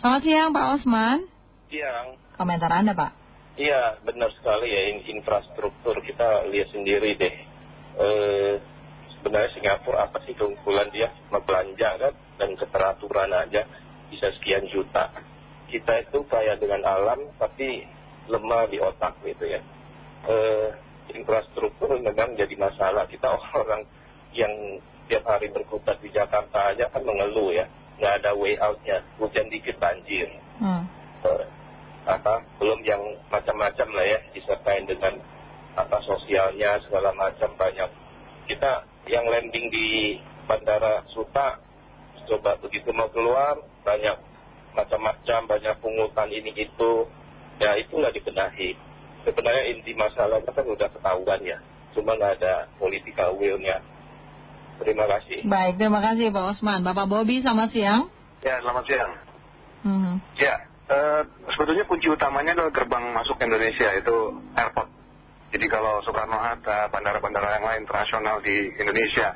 Selamat siang Pak Osman. Siang. Komentar Anda Pak. Iya benar sekali ya infrastruktur kita lihat sendiri deh. Eh, sebenarnya Singapura apa sih keunggulan dia cuma belanja kan dan keteraturan aja bisa sekian juta. Kita itu kaya dengan alam tapi lemah di otak gitu ya. Eh, infrastruktur memang jadi masalah kita orang yang tiap hari berkutat di Jakarta aja kan mengeluh ya nggak ada way outnya. Hujan dikit banjir. Hmm. Eh, apa belum yang macam-macam lah ya disertai dengan apa sosialnya segala macam banyak. Kita yang landing di bandara Suta coba begitu mau keluar banyak macam-macam banyak pungutan ini itu. Ya itu nggak dibenahi. Sebenarnya inti masalahnya kan udah ketahuan ya cuma nggak ada political will-nya Terima kasih. Baik, terima kasih Pak Osman. Bapak Bobi, selamat siang. Ya, selamat siang. -hmm. Ya, uh, sebetulnya kunci utamanya adalah gerbang masuk Indonesia, itu airport. Jadi kalau Soekarno-Hatta, bandara-bandara yang lain internasional di Indonesia,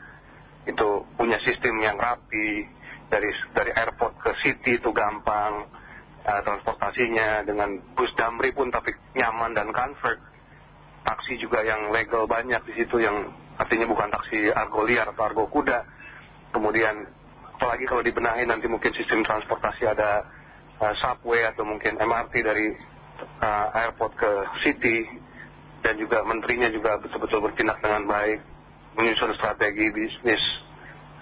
itu punya sistem yang rapi, dari, dari airport ke city itu gampang, uh, transportasinya dengan bus damri pun tapi nyaman dan comfort. Taksi juga yang legal banyak di situ yang artinya bukan taksi argo liar atau argo kuda. Kemudian apalagi kalau dibenahi nanti mungkin sistem transportasi ada uh, subway atau mungkin MRT dari uh, airport ke city. Dan juga menterinya juga betul-betul bertindak dengan baik menyusun strategi bisnis.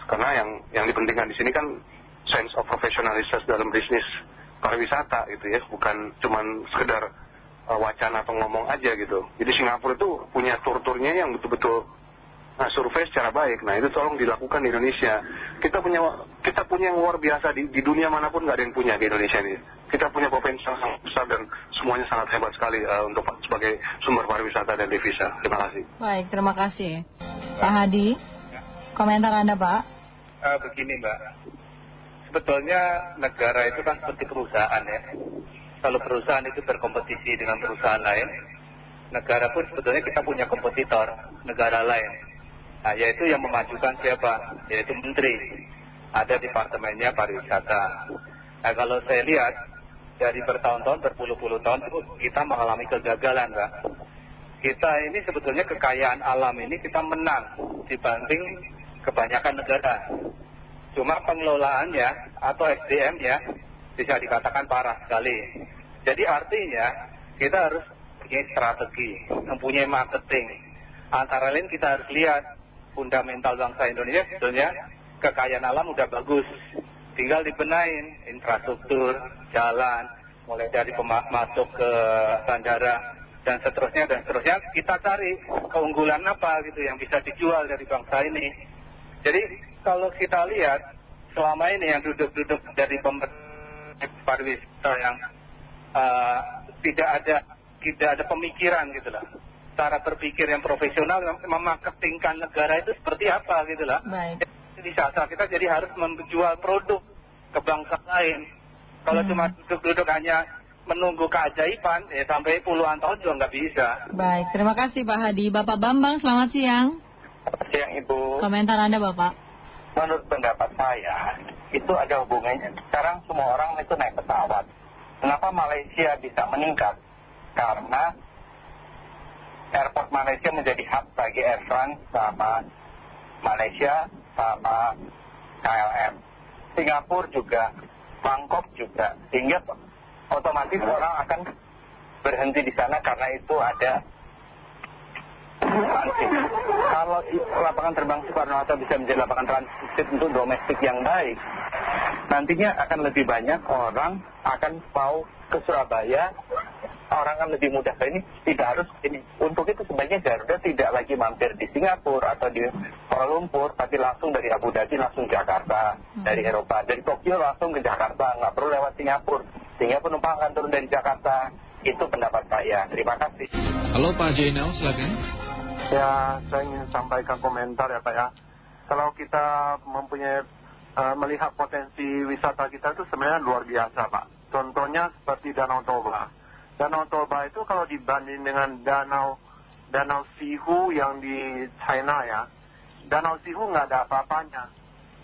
Karena yang yang dipentingkan di sini kan sense of professionalism dalam bisnis pariwisata gitu ya. Bukan cuman sekedar uh, wacana atau ngomong aja gitu. Jadi Singapura itu punya tur-turnya yang betul-betul survei secara baik. Nah itu tolong dilakukan di Indonesia. Kita punya kita punya yang luar biasa di, di dunia mana pun nggak ada yang punya di Indonesia ini. Kita punya potensial sangat besar dan semuanya sangat hebat sekali uh, untuk sebagai sumber pariwisata dan devisa. Terima kasih. Baik, terima kasih. Pak Hadi, komentar Anda Pak? Uh, begini Mbak, sebetulnya negara itu kan seperti perusahaan ya. Kalau perusahaan itu berkompetisi dengan perusahaan lain, negara pun sebetulnya kita punya kompetitor negara lain Nah, yaitu yang memajukan siapa? Yaitu menteri. Ada departemennya pariwisata. Nah, kalau saya lihat, dari bertahun-tahun, berpuluh-puluh tahun, kita mengalami kegagalan, Pak. Kita ini sebetulnya kekayaan alam ini kita menang dibanding kebanyakan negara. Cuma pengelolaannya atau SDM ya bisa dikatakan parah sekali. Jadi artinya kita harus punya strategi, mempunyai marketing. Antara lain kita harus lihat fundamental bangsa Indonesia sebetulnya kekayaan alam udah bagus. Tinggal dibenain infrastruktur, jalan, mulai dari masuk ke bandara dan seterusnya dan seterusnya kita cari keunggulan apa gitu yang bisa dijual dari bangsa ini. Jadi kalau kita lihat selama ini yang duduk-duduk dari pemerintah pariwisata yang uh, tidak ada tidak ada pemikiran gitu lah cara berpikir yang profesional memarketingkan negara itu seperti apa gitu lah. Baik. Di saat kita jadi harus menjual produk ke bangsa lain. Kalau hmm. cuma duduk-duduk hanya menunggu keajaiban, ya sampai puluhan tahun juga nggak bisa. Baik, terima kasih Pak Hadi. Bapak Bambang, selamat siang. Selamat siang Ibu. Komentar Anda Bapak. Menurut pendapat saya, itu ada hubungannya. Sekarang semua orang itu naik pesawat. Kenapa Malaysia bisa meningkat? Karena airport Malaysia menjadi hub bagi Air France sama Malaysia sama KLM. Singapura juga, Bangkok juga. Sehingga otomatis orang akan berhenti di sana karena itu ada transit. Kalau lapangan terbang Soekarno-Hatta bisa menjadi lapangan transit untuk domestik yang baik, nantinya akan lebih banyak orang akan mau ke Surabaya orang kan lebih mudah. Ke ini tidak harus ini untuk itu sebaiknya Garuda tidak lagi mampir di Singapura atau di Kuala Lumpur tapi langsung dari Abu Dhabi langsung Jakarta hmm. dari Eropa dari Tokyo langsung ke Jakarta. Nggak perlu lewat Singapura. Sehingga penumpang akan turun dari Jakarta. Itu pendapat saya. Terima kasih. Halo Pak Jainal silakan. Ya saya ingin sampaikan komentar ya Pak ya. Kalau kita mempunyai uh, melihat potensi wisata kita itu sebenarnya luar biasa Pak. Contohnya seperti Danau Toba Danau Toba itu kalau dibanding dengan danau danau Sihu yang di China ya, danau Sihu nggak ada apa-apanya.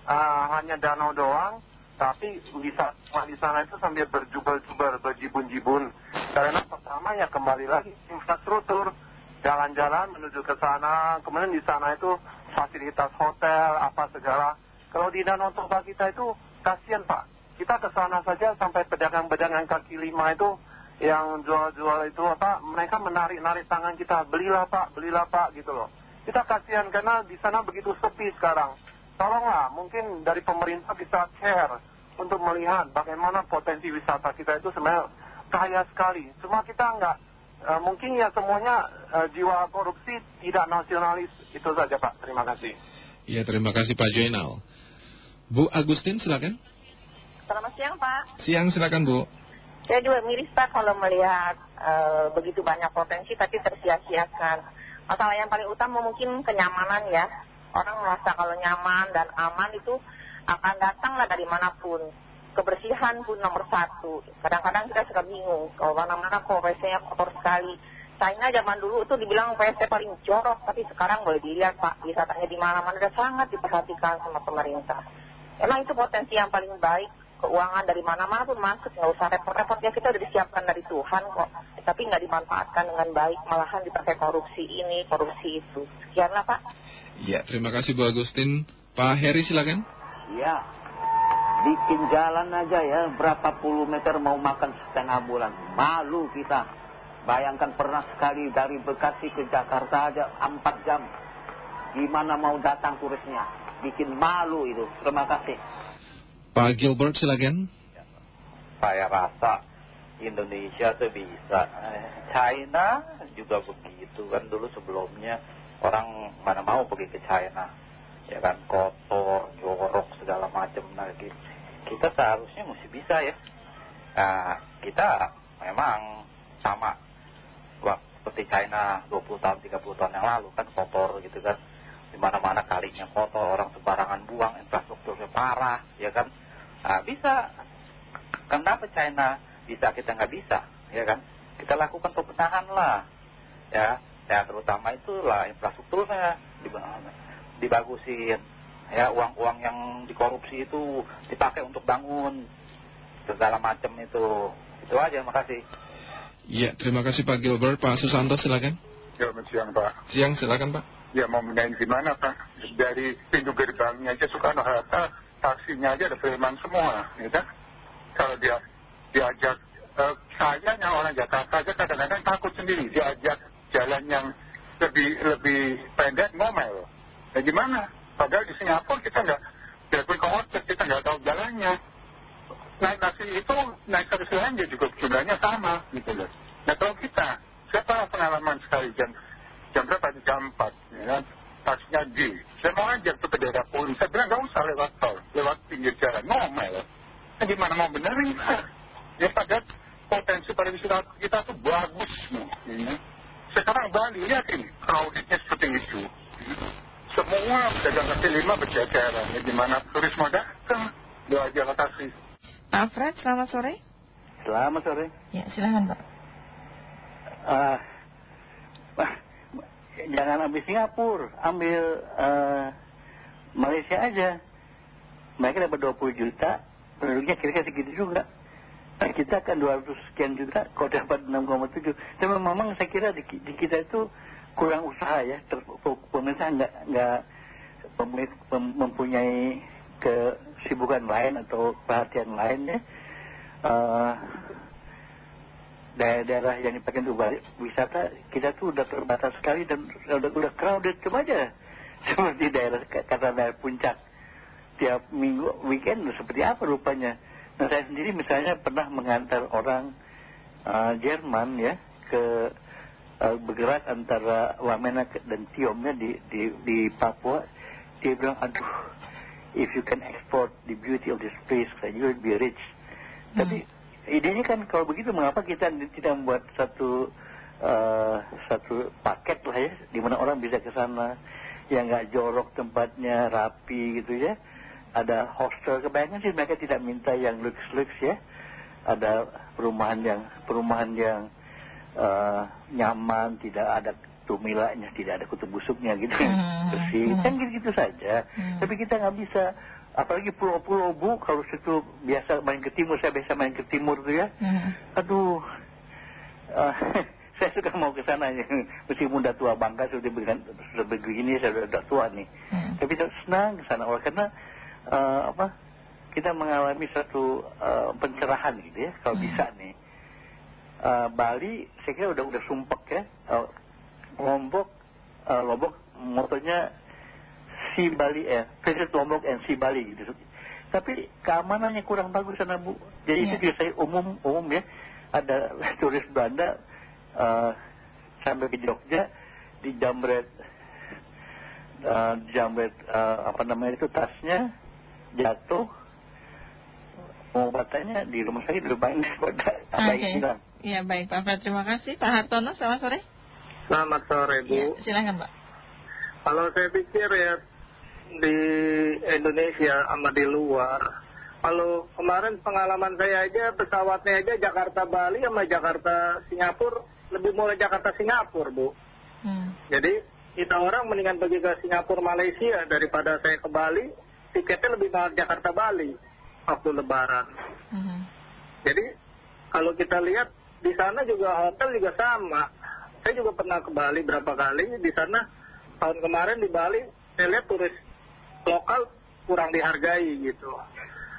Uh, hanya danau doang, tapi bisa di sana itu sambil berjubel-jubel, berjibun-jibun. Karena pertama ya kembali lagi infrastruktur, jalan-jalan menuju ke sana, kemudian di sana itu fasilitas hotel, apa segala. Kalau di Danau Toba kita itu kasihan Pak, kita ke sana saja sampai pedagang-pedagang kaki lima itu yang jual-jual itu apa, mereka menarik-narik tangan kita, belilah Pak, belilah Pak gitu loh. Kita kasihan karena di sana begitu sepi sekarang tolonglah mungkin dari pemerintah bisa care untuk melihat bagaimana potensi wisata kita itu sebenarnya kaya sekali. Cuma kita enggak, eh, mungkin ya semuanya eh, jiwa korupsi tidak nasionalis. Itu saja Pak, terima kasih. Iya, terima kasih Pak Joinal. Bu Agustin silakan. Selamat siang Pak. Siang silakan Bu. Saya juga miris Pak kalau melihat eh, begitu banyak potensi tapi tersia-siakan. Masalah yang paling utama mungkin kenyamanan ya orang merasa kalau nyaman dan aman itu akan datanglah dari mana pun. Kebersihan pun nomor satu. Kadang-kadang kita suka bingung, kalau mana-mana kok WC-nya kotor sekali. China zaman dulu itu dibilang WC paling jorok, tapi sekarang boleh dilihat Pak, wisatanya di mana-mana dan sangat diperhatikan sama pemerintah. Emang itu potensi yang paling baik, keuangan dari mana-mana pun masuk, nggak usah repot-repot ya kita udah disiapkan dari Tuhan kok. Tapi nggak dimanfaatkan dengan baik, malahan dipakai korupsi ini, korupsi itu. Sekianlah Pak. Ya, terima kasih Bu Agustin. Pak Heri silakan. Ya, bikin jalan aja ya, berapa puluh meter mau makan setengah bulan. Malu kita. Bayangkan pernah sekali dari Bekasi ke Jakarta aja empat jam. Gimana mau datang turisnya? Bikin malu itu. Terima kasih. Pak Gilbert silakan. Saya rasa Indonesia tuh bisa. China juga begitu. Kan dulu sebelumnya orang mana mau pergi ke China. Ya kan kotor jorok segala macam. Nah kita seharusnya mesti bisa ya. Nah kita memang sama. Waktu seperti China 20 tahun 30 tahun yang lalu kan kotor gitu kan. Di mana-mana kalinya kotor orang sembarangan buang infrastrukturnya parah ya kan nah, bisa kenapa Bisa kita nggak bisa ya kan? Kita lakukan pembenahan lah ya. Ya terutama itulah infrastrukturnya dibagusin ya. Uang-uang yang dikorupsi itu dipakai untuk bangun segala macam itu. Itu aja makasih Iya terima kasih Pak Gilbert. Pak Susanto silakan. Ya siang Pak. Siang silakan Pak. Ya mau menaik gimana Pak? Dari pintu gerbangnya aja Soekarno Hatta taksinya aja ada preman semua ya kan? Kalau dia diajak saya yang orang Jakarta aja kadang-kadang takut sendiri diajak jalan yang lebih lebih pendek ngomel. Ya gimana? Padahal di Singapura kita nggak dilakukan ke hotel, kita nggak tahu jalannya. Naik taksi itu, naik taksi lainnya juga jumlahnya sama gitu loh. Nah kalau kita, siapa pengalaman sekali jam, jam berapa di jam 4, ya kan? Taksinya D. Saya mau aja tuh ke daerah pun, saya bilang nggak usah lewat tol, lewat pinggir jalan, ngomel. Nah gimana mau benerin? Ya padahal potensi pariwisata kita tuh bagus. Ya. Sekarang Bali, lihat ini, crowdednya seperti itu. Semua pedagang kaki lima berjajaran. Di mana turis mau datang, doa aja kasih. Pak Fred, selamat sore. Selamat sore. Ya, silahkan Pak. Uh, jangan ambil Singapura, ambil uh, Malaysia aja. Mereka dapat 20 juta, penduduknya kira-kira segitu juga. Nah, kita kan 200 sekian juta, kok dapat 6,7. Tapi memang saya kira di, di kita itu kurang usaha ya. Pemerintah nggak nggak mempunyai kesibukan lain atau perhatian lain ya. Uh, daerah-daerah yang dipakai untuk wisata kita tuh udah terbatas sekali dan udah, udah crowded coba aja seperti daerah kata daerah puncak tiap minggu weekend seperti apa rupanya saya sendiri misalnya pernah mengantar orang uh, Jerman ya ke uh, bergerak antara Wamena dan Tiomnya di, di, di Papua. Dia bilang, aduh, if you can export the beauty of this place, you will be rich. Hmm. Tapi idenya kan kalau begitu mengapa kita tidak membuat satu uh, satu paket lah ya, di mana orang bisa ke sana yang nggak jorok tempatnya, rapi gitu ya ada hostel kebanyakan sih. Mereka tidak minta yang lux-lux ya. Ada perumahan yang perumahan yang uh, nyaman tidak ada tumilanya tidak ada kutub busuknya gitu. Hmm. bersih. hmm. kan gitu, -gitu saja. Hmm. tapi kita nggak bisa. Apalagi pulau-pulau bu kalau situ biasa main ke timur saya biasa main ke timur tuh ya. Aduh. Uh, saya suka mau ke sana ya meskipun udah tua bangka sudah begini, saya sudah tua nih. Tapi saya senang ke sana. Oleh karena uh, apa kita mengalami satu uh, pencerahan gitu ya kalau bisa nih. Uh, Bali saya kira udah udah sumpek ya. Uh, Lombok uh, Lombok motonya si Bali eh Visit Lombok and si Bali gitu. Tapi keamanannya kurang bagus sana Bu. Jadi itu juga saya umum umum ya. Ada turis Belanda uh, sampai ke Jogja di jambret uh, jambret uh, apa namanya itu tasnya jatuh pengobatannya di rumah sakit lebih banyak daripada hilang. Iya baik Pak Fred, terima kasih. Pak Hartono, selamat sore. Selamat sore Bu. Ya, silakan Pak. Kalau saya pikir ya di Indonesia sama di luar, kalau kemarin pengalaman saya aja pesawatnya aja Jakarta Bali sama Jakarta Singapura lebih mulai Jakarta Singapura Bu. Hmm. Jadi kita orang mendingan pergi ke Singapura Malaysia daripada saya ke Bali, tiketnya lebih mahal Jakarta Bali waktu Lebaran. Hmm. Jadi kalau kita lihat di sana juga hotel juga sama. Saya juga pernah ke Bali berapa kali. Di sana tahun kemarin di Bali saya lihat turis lokal kurang dihargai gitu.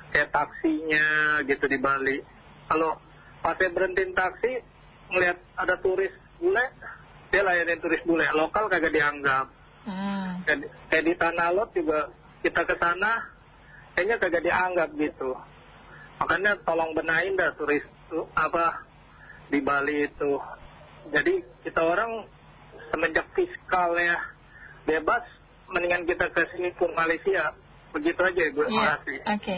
Kayak taksinya gitu di Bali. Kalau pas saya berhentiin taksi melihat ada turis bule, dia layanin turis bule. Lokal kagak dianggap. Hmm. Kayak di Tanah Lot juga kita ke sana kayaknya kagak dianggap gitu. Makanya tolong benahin dah turis apa di Bali itu. Jadi kita orang semenjak fiskalnya bebas, mendingan kita ke sini pun Malaysia. Begitu aja Ibu, terima Iya, kasih. Oke.